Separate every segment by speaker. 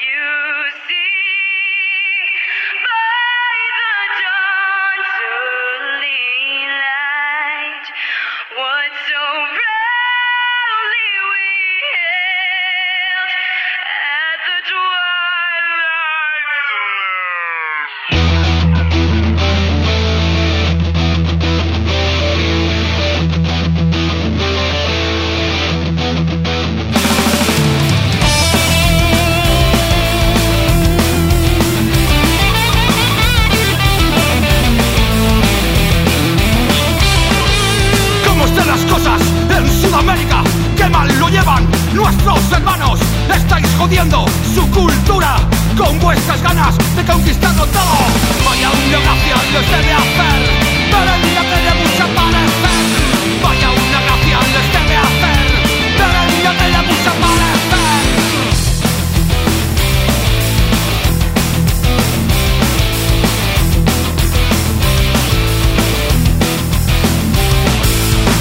Speaker 1: you. Vuestros hermanos estáis jodiendo su cultura con vuestras ganas de conquistarlo todo. Vaya una gracia les debe hacer, pero el día tiene mucho parecer. Vaya una gracia les debe hacer, pero el día tiene mucho parecer.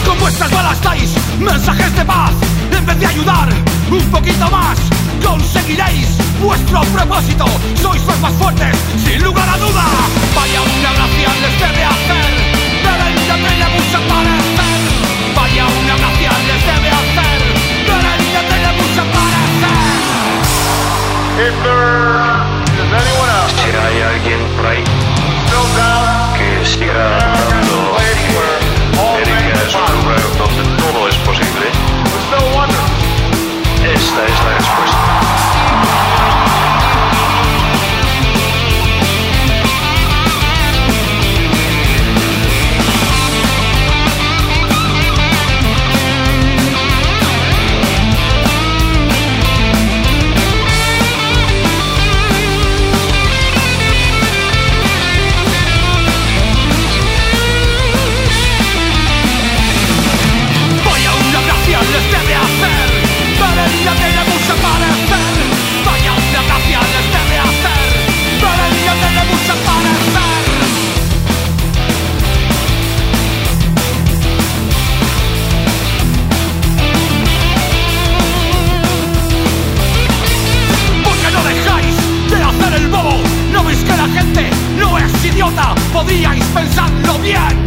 Speaker 1: Con vuestras balas dais mensajes de paz en vez de ayudar un poquito más. Conseguiréis vuestro propósito, sois los más fuertes, sin lugar a duda. Vaya una gracia les debe hacer, debería tener mucho parecer. Vaya una gracia les debe hacer, debería tener mucho parecer.
Speaker 2: If there is anyone else.
Speaker 3: podríais pensarlo bien,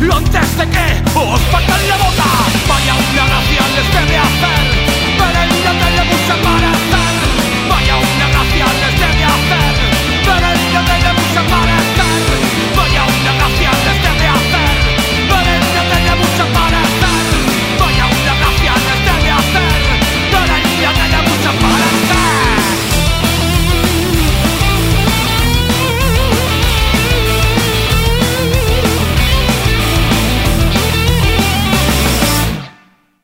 Speaker 3: lo antes de que os partan la boca. Vaya